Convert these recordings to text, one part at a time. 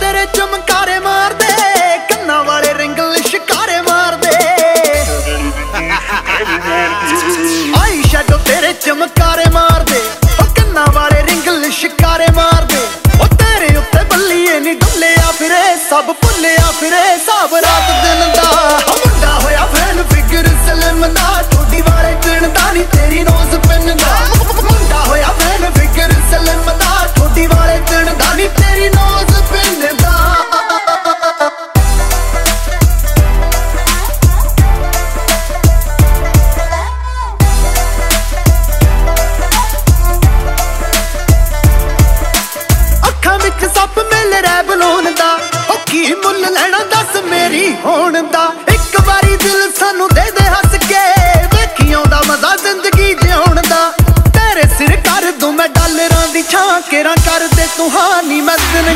ਤੇਰੇ ਚਮਕਾਰੇ ਮਾਰਦੇ, ਕੰਨਾਂ ਵਾਲੇ ਰਿੰਗਲ ਸ਼ਿਕਾਰੇ ਮਾਰਦੇ। ਆਈ ਸ਼ੈਡੋ ਤੇਰੇ ਚਮਕਾਰੇ ਮਾਰਦੇ, ਉਹ ਕੰਨਾਂ ਵਾਲੇ ਰਿੰਗਲ ਸ਼ਿਕਾਰੇ ਮਾਰਦੇ। ਉਹ ਤੇਰੇ ਉੱਤੇ ਬੱਲੀਏ ਨਹੀਂ ਡੁੱਲਿਆ ਫਿਰੇ, ਸਭ ਭੁੱਲਿਆ ਫਿਰੇ ਸਭ ਰਾਤ ਹੋਣ ਦਾ। ਇੱਕ ਵਾਰੀ ਦਿਲ ਸਾਨੂੰ ਦੇ ਦੇ ਹੱਸ ਕੇ, ਵੇਖੀ ਆਉਂਦਾ ਮਜ਼ਾ ਜ਼ਿੰਦਗੀ ਜਿਉਣ ਦਾ। ਤੇਰੇ ਸਿਰ ਕਰ ਦੂੰ ਮੈਂ ਡਾਲਰਾਂ ਦੀ ਛਾਂ, ਕੇਰਾ ਕਰ ਤੂੰ, ਹਾਂ ਮੈਂ ਦਿਨ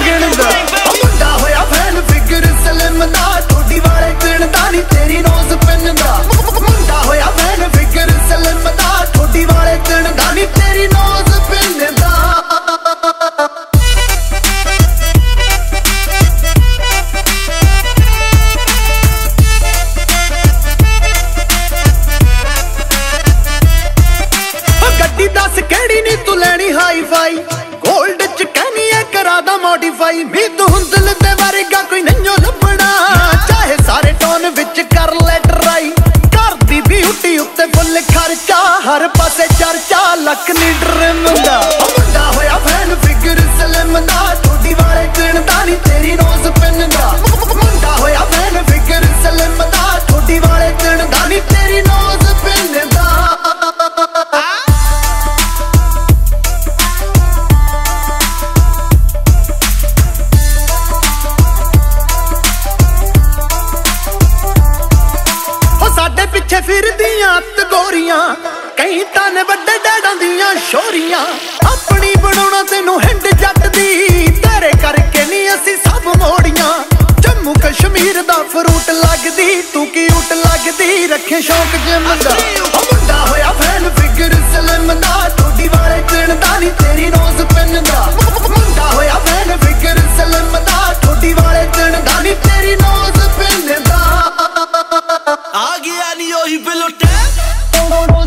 ਮੀਤ ਹੁੰਦਲ ਦੇ ਵਰਗਾ ਕੋਈ ਨਹੀਂਓ ਇੱਥੇ ਫਿਰਦੀਆਂ ਤਗੋਰੀਆਂ ਕਈ ਤਨ ਵੱਡੇ ਡੜਾਂ ਦੀਆਂ ਸ਼ੋਰੀਆਂ। ਆਪਣੀ ਬਣਾਉਣਾ ਤੈਨੂੰ ਹਿੰਡ ਜੱਟ ਦੀ, ਤੇਰੇ ਕਰਕੇ ਨਹੀਂ ਅਸੀਂ ਸਭ ਮੋੜੀਆਂ। ਜੰਮੂ ਕਸ਼ਮੀਰ ਦਾ ਫਰੂਟ ਲੱਗਦੀ, ਤੂੰ ਕੀ ਉਟ ਲੱਗਦੀ, ਰੱਖੇ ਸ਼ੌਂਕ ਜੇ ਮੰਦਾ y peloteo.